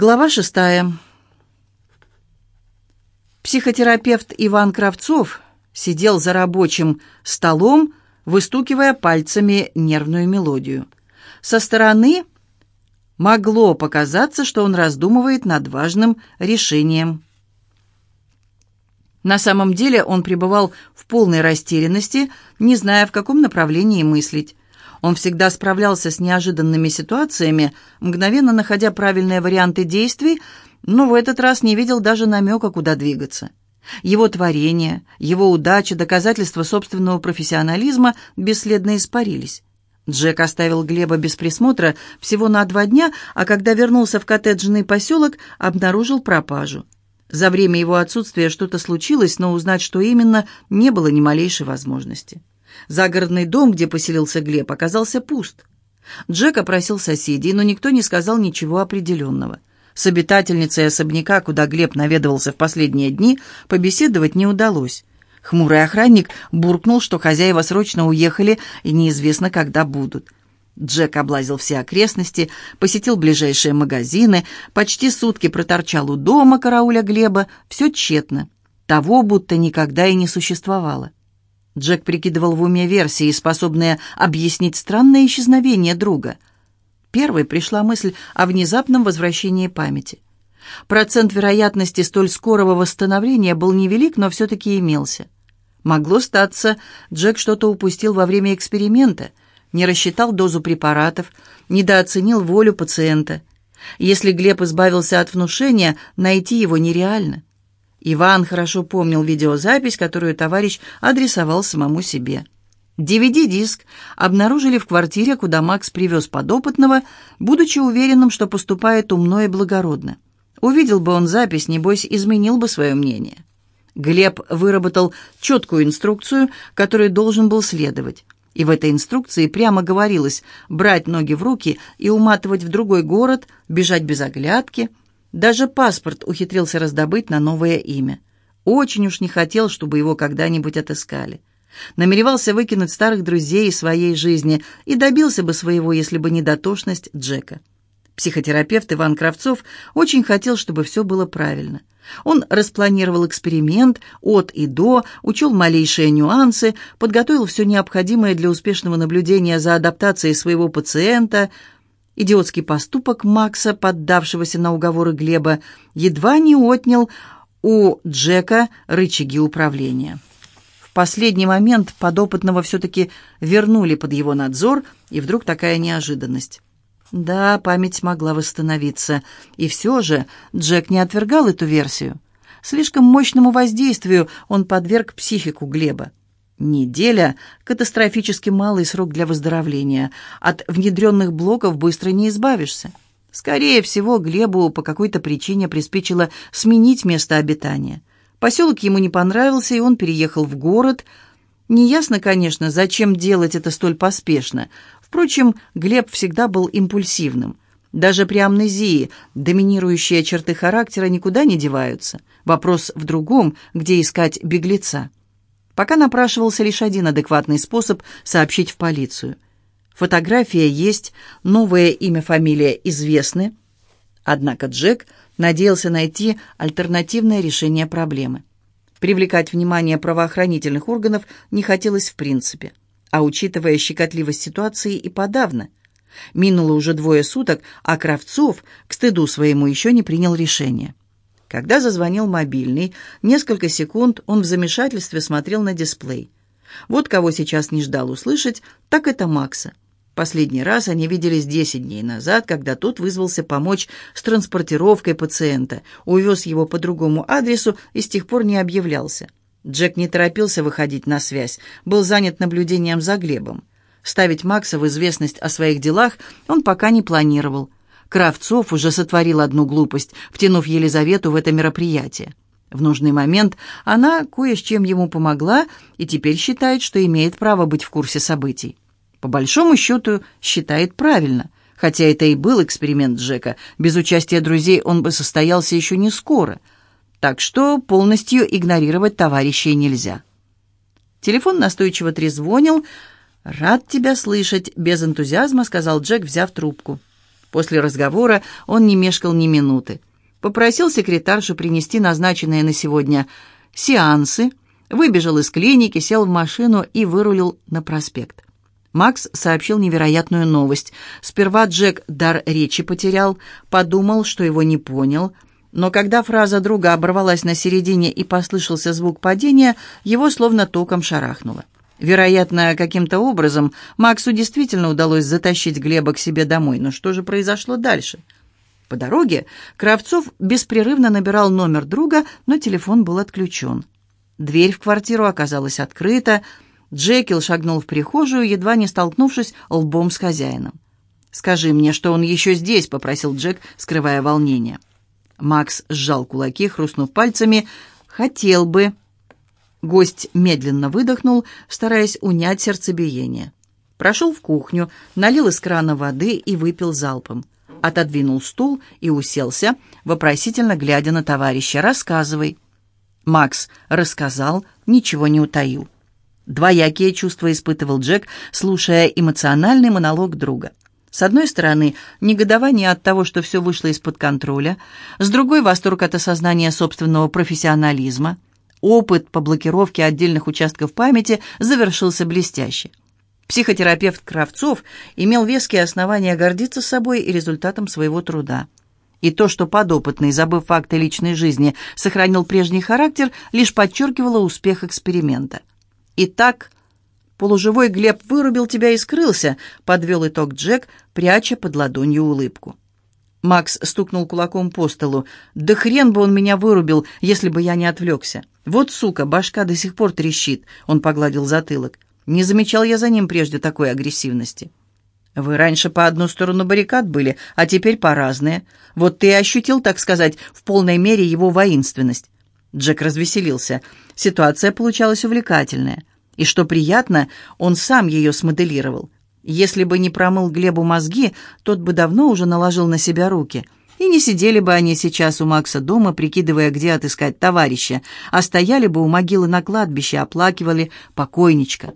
Глава шестая. Психотерапевт Иван Кравцов сидел за рабочим столом, выстукивая пальцами нервную мелодию. Со стороны могло показаться, что он раздумывает над важным решением. На самом деле он пребывал в полной растерянности, не зная, в каком направлении мыслить. Он всегда справлялся с неожиданными ситуациями, мгновенно находя правильные варианты действий, но в этот раз не видел даже намека, куда двигаться. Его творение, его удача, доказательства собственного профессионализма бесследно испарились. Джек оставил Глеба без присмотра всего на два дня, а когда вернулся в коттеджный поселок, обнаружил пропажу. За время его отсутствия что-то случилось, но узнать, что именно, не было ни малейшей возможности. Загородный дом, где поселился Глеб, оказался пуст. Джек опросил соседей, но никто не сказал ничего определенного. С обитательницей особняка, куда Глеб наведывался в последние дни, побеседовать не удалось. Хмурый охранник буркнул, что хозяева срочно уехали и неизвестно, когда будут. Джек облазил все окрестности, посетил ближайшие магазины, почти сутки проторчал у дома карауля Глеба, все тщетно. Того будто никогда и не существовало. Джек прикидывал в уме версии, способные объяснить странное исчезновение друга. Первой пришла мысль о внезапном возвращении памяти. Процент вероятности столь скорого восстановления был невелик, но все-таки имелся. Могло статься, Джек что-то упустил во время эксперимента, не рассчитал дозу препаратов, недооценил волю пациента. Если Глеб избавился от внушения, найти его нереально. Иван хорошо помнил видеозапись, которую товарищ адресовал самому себе. DVD-диск обнаружили в квартире, куда Макс привез подопытного, будучи уверенным, что поступает умно и благородно. Увидел бы он запись, небось, изменил бы свое мнение. Глеб выработал четкую инструкцию, которой должен был следовать. И в этой инструкции прямо говорилось брать ноги в руки и уматывать в другой город, бежать без оглядки – даже паспорт ухитрился раздобыть на новое имя. Очень уж не хотел, чтобы его когда-нибудь отыскали. Намеревался выкинуть старых друзей из своей жизни и добился бы своего, если бы не дотошность Джека. Психотерапевт Иван Кравцов очень хотел, чтобы все было правильно. Он распланировал эксперимент от и до, учел малейшие нюансы, подготовил все необходимое для успешного наблюдения за адаптацией своего пациента – Идиотский поступок Макса, поддавшегося на уговоры Глеба, едва не отнял у Джека рычаги управления. В последний момент подопытного все-таки вернули под его надзор, и вдруг такая неожиданность. Да, память могла восстановиться, и все же Джек не отвергал эту версию. Слишком мощному воздействию он подверг психику Глеба. Неделя – катастрофически малый срок для выздоровления. От внедренных блоков быстро не избавишься. Скорее всего, Глебу по какой-то причине приспичило сменить место обитания. Поселок ему не понравился, и он переехал в город. Неясно, конечно, зачем делать это столь поспешно. Впрочем, Глеб всегда был импульсивным. Даже при амнезии доминирующие черты характера никуда не деваются. Вопрос в другом, где искать беглеца. Пока напрашивался лишь один адекватный способ сообщить в полицию. Фотография есть, новое имя, фамилия известны. Однако Джек надеялся найти альтернативное решение проблемы. Привлекать внимание правоохранительных органов не хотелось в принципе, а учитывая щекотливость ситуации и подавно. Минуло уже двое суток, а Кравцов, к стыду своему, еще не принял решение. Когда зазвонил мобильный, несколько секунд он в замешательстве смотрел на дисплей. Вот кого сейчас не ждал услышать, так это Макса. Последний раз они виделись 10 дней назад, когда тот вызвался помочь с транспортировкой пациента, увез его по другому адресу и с тех пор не объявлялся. Джек не торопился выходить на связь, был занят наблюдением за Глебом. Ставить Макса в известность о своих делах он пока не планировал. Кравцов уже сотворил одну глупость, втянув Елизавету в это мероприятие. В нужный момент она кое с чем ему помогла и теперь считает, что имеет право быть в курсе событий. По большому счету, считает правильно, хотя это и был эксперимент Джека. Без участия друзей он бы состоялся еще не скоро. Так что полностью игнорировать товарищей нельзя. Телефон настойчиво трезвонил. «Рад тебя слышать», — без энтузиазма сказал Джек, взяв трубку. После разговора он не мешкал ни минуты. Попросил секретаршу принести назначенные на сегодня сеансы, выбежал из клиники, сел в машину и вырулил на проспект. Макс сообщил невероятную новость. Сперва Джек дар речи потерял, подумал, что его не понял, но когда фраза друга оборвалась на середине и послышался звук падения, его словно током шарахнуло. Вероятно, каким-то образом Максу действительно удалось затащить Глеба к себе домой. Но что же произошло дальше? По дороге Кравцов беспрерывно набирал номер друга, но телефон был отключен. Дверь в квартиру оказалась открыта. Джекил шагнул в прихожую, едва не столкнувшись лбом с хозяином. «Скажи мне, что он еще здесь», — попросил Джек, скрывая волнение. Макс сжал кулаки, хрустнув пальцами. «Хотел бы». Гость медленно выдохнул, стараясь унять сердцебиение. Прошел в кухню, налил из крана воды и выпил залпом. Отодвинул стул и уселся, вопросительно глядя на товарища. «Рассказывай». Макс рассказал, ничего не утаил. Двоякие чувства испытывал Джек, слушая эмоциональный монолог друга. С одной стороны, негодование от того, что все вышло из-под контроля, с другой — восторг от осознания собственного профессионализма — Опыт по блокировке отдельных участков памяти завершился блестяще. Психотерапевт Кравцов имел веские основания гордиться собой и результатом своего труда. И то, что подопытный, забыв факты личной жизни, сохранил прежний характер, лишь подчеркивало успех эксперимента. Итак, полуживой Глеб вырубил тебя и скрылся, подвел итог Джек, пряча под ладонью улыбку. Макс стукнул кулаком по столу. «Да хрен бы он меня вырубил, если бы я не отвлекся. Вот, сука, башка до сих пор трещит», — он погладил затылок. «Не замечал я за ним прежде такой агрессивности». «Вы раньше по одну сторону баррикад были, а теперь по разные. Вот ты и ощутил, так сказать, в полной мере его воинственность». Джек развеселился. Ситуация получалась увлекательная. И что приятно, он сам ее смоделировал. Если бы не промыл Глебу мозги, тот бы давно уже наложил на себя руки. И не сидели бы они сейчас у Макса дома, прикидывая, где отыскать товарища, а стояли бы у могилы на кладбище, оплакивали покойничка.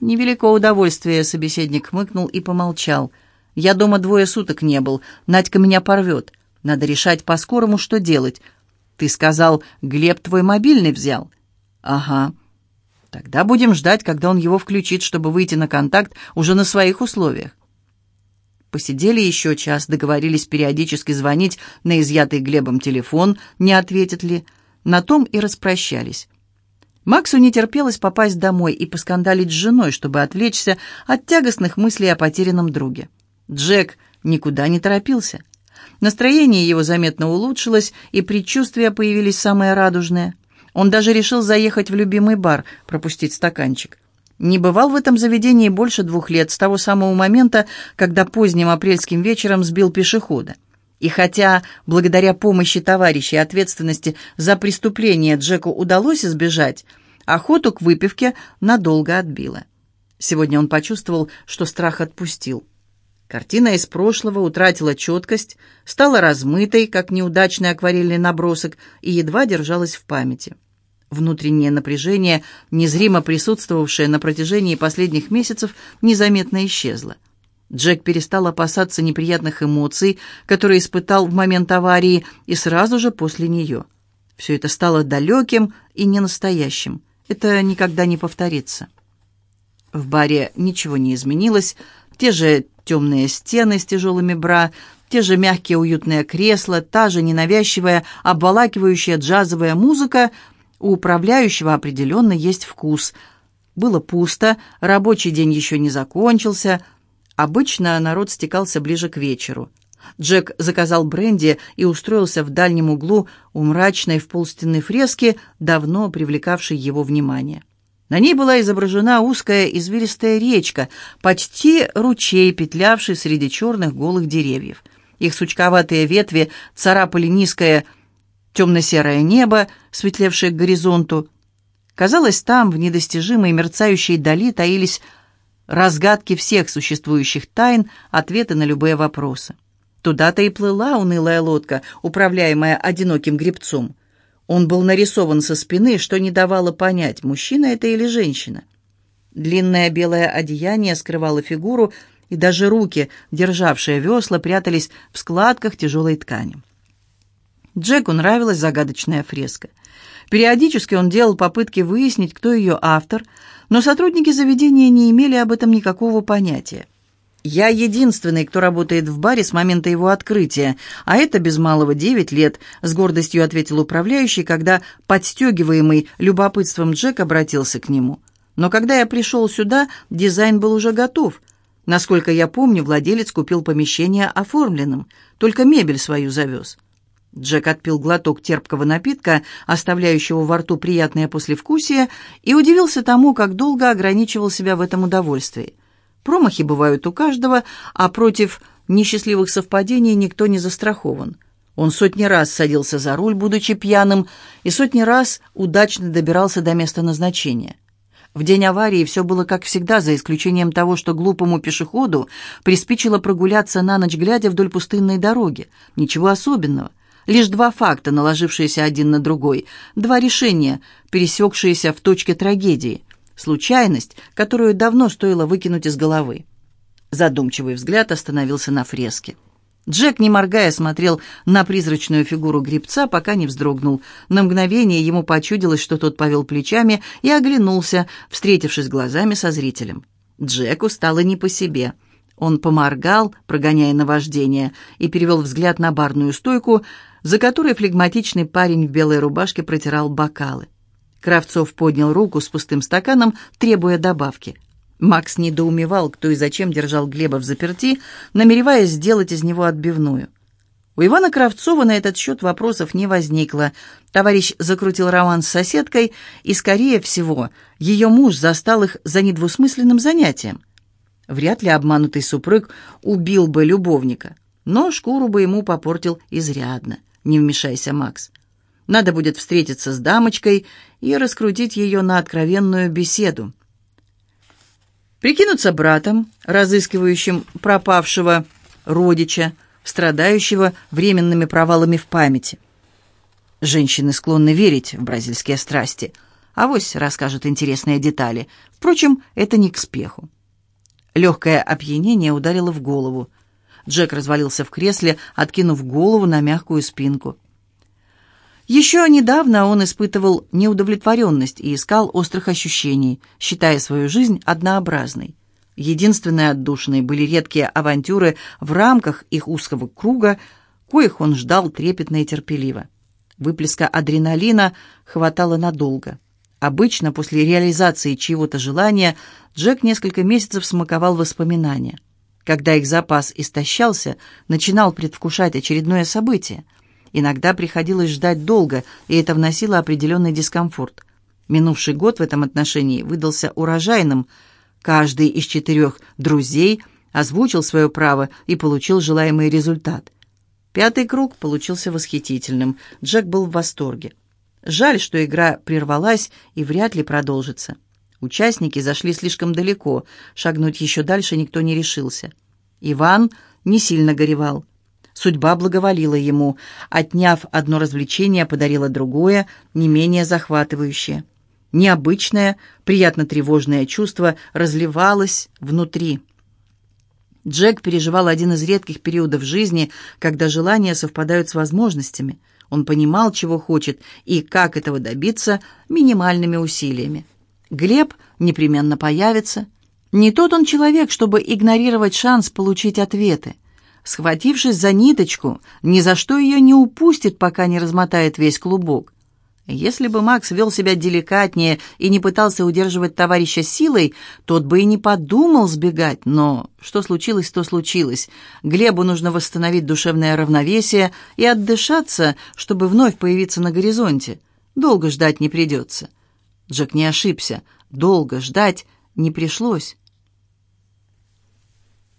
Невелико удовольствие, собеседник хмыкнул и помолчал. «Я дома двое суток не был. Надька меня порвет. Надо решать по-скорому, что делать. Ты сказал, Глеб твой мобильный взял?» «Ага. Тогда будем ждать, когда он его включит, чтобы выйти на контакт уже на своих условиях. Посидели еще час, договорились периодически звонить на изъятый Глебом телефон, не ответит ли. На том и распрощались. Максу не терпелось попасть домой и поскандалить с женой, чтобы отвлечься от тягостных мыслей о потерянном друге. Джек никуда не торопился. Настроение его заметно улучшилось, и предчувствия появились самые радужные – он даже решил заехать в любимый бар, пропустить стаканчик. Не бывал в этом заведении больше двух лет, с того самого момента, когда поздним апрельским вечером сбил пешехода. И хотя, благодаря помощи товарищей и ответственности за преступление Джеку удалось избежать, охоту к выпивке надолго отбило. Сегодня он почувствовал, что страх отпустил. Картина из прошлого утратила четкость, стала размытой, как неудачный акварельный набросок, и едва держалась в памяти. Внутреннее напряжение, незримо присутствовавшее на протяжении последних месяцев, незаметно исчезло. Джек перестал опасаться неприятных эмоций, которые испытал в момент аварии и сразу же после нее. Все это стало далеким и ненастоящим. Это никогда не повторится. В баре ничего не изменилось, те же темные стены с тяжелыми бра, те же мягкие уютные кресла, та же ненавязчивая, обволакивающая джазовая музыка. У управляющего определенно есть вкус. Было пусто, рабочий день еще не закончился. Обычно народ стекался ближе к вечеру. Джек заказал бренди и устроился в дальнем углу у мрачной в полстенной фрески, давно привлекавшей его внимание. На ней была изображена узкая извилистая речка, почти ручей, петлявший среди черных голых деревьев. Их сучковатые ветви царапали низкое темно-серое небо, светлевшее к горизонту. Казалось, там, в недостижимой мерцающей дали, таились разгадки всех существующих тайн, ответы на любые вопросы. Туда-то и плыла унылая лодка, управляемая одиноким гребцом. Он был нарисован со спины, что не давало понять, мужчина это или женщина. Длинное белое одеяние скрывало фигуру, и даже руки, державшие весла, прятались в складках тяжелой ткани. Джеку нравилась загадочная фреска. Периодически он делал попытки выяснить, кто ее автор, но сотрудники заведения не имели об этом никакого понятия. «Я единственный, кто работает в баре с момента его открытия, а это без малого девять лет», — с гордостью ответил управляющий, когда подстегиваемый любопытством Джек обратился к нему. «Но когда я пришел сюда, дизайн был уже готов. Насколько я помню, владелец купил помещение оформленным, только мебель свою завез». Джек отпил глоток терпкого напитка, оставляющего во рту приятное послевкусие, и удивился тому, как долго ограничивал себя в этом удовольствии. Промахи бывают у каждого, а против несчастливых совпадений никто не застрахован. Он сотни раз садился за руль, будучи пьяным, и сотни раз удачно добирался до места назначения. В день аварии все было как всегда, за исключением того, что глупому пешеходу приспичило прогуляться на ночь, глядя вдоль пустынной дороги. Ничего особенного. Лишь два факта, наложившиеся один на другой, два решения, пересекшиеся в точке трагедии. Случайность, которую давно стоило выкинуть из головы. Задумчивый взгляд остановился на фреске. Джек, не моргая, смотрел на призрачную фигуру гребца, пока не вздрогнул. На мгновение ему почудилось, что тот повел плечами и оглянулся, встретившись глазами со зрителем. Джеку стало не по себе. Он поморгал, прогоняя наваждение, и перевел взгляд на барную стойку, за которой флегматичный парень в белой рубашке протирал бокалы. Кравцов поднял руку с пустым стаканом, требуя добавки. Макс недоумевал, кто и зачем держал Глеба в заперти, намереваясь сделать из него отбивную. У Ивана Кравцова на этот счет вопросов не возникло. Товарищ закрутил роман с соседкой, и, скорее всего, ее муж застал их за недвусмысленным занятием. Вряд ли обманутый супруг убил бы любовника, но шкуру бы ему попортил изрядно. Не вмешайся, Макс. Надо будет встретиться с дамочкой и раскрутить ее на откровенную беседу. Прикинуться братом, разыскивающим пропавшего родича, страдающего временными провалами в памяти. Женщины склонны верить в бразильские страсти. Авось расскажет интересные детали. Впрочем, это не к спеху. Легкое опьянение ударило в голову. Джек развалился в кресле, откинув голову на мягкую спинку. Еще недавно он испытывал неудовлетворенность и искал острых ощущений, считая свою жизнь однообразной. Единственной отдушиной были редкие авантюры в рамках их узкого круга, коих он ждал трепетно и терпеливо. Выплеска адреналина хватало надолго. Обычно после реализации чьего-то желания Джек несколько месяцев смаковал воспоминания – когда их запас истощался, начинал предвкушать очередное событие. Иногда приходилось ждать долго, и это вносило определенный дискомфорт. Минувший год в этом отношении выдался урожайным. Каждый из четырех друзей озвучил свое право и получил желаемый результат. Пятый круг получился восхитительным. Джек был в восторге. Жаль, что игра прервалась и вряд ли продолжится. Участники зашли слишком далеко, шагнуть еще дальше никто не решился. Иван не сильно горевал. Судьба благоволила ему, отняв одно развлечение, подарила другое, не менее захватывающее. Необычное, приятно тревожное чувство разливалось внутри. Джек переживал один из редких периодов жизни, когда желания совпадают с возможностями. Он понимал, чего хочет и как этого добиться минимальными усилиями. Глеб непременно появится. Не тот он человек, чтобы игнорировать шанс получить ответы. Схватившись за ниточку, ни за что ее не упустит, пока не размотает весь клубок. Если бы Макс вел себя деликатнее и не пытался удерживать товарища силой, тот бы и не подумал сбегать. Но что случилось, то случилось. Глебу нужно восстановить душевное равновесие и отдышаться, чтобы вновь появиться на горизонте. Долго ждать не придется. Джек не ошибся. Долго ждать не пришлось.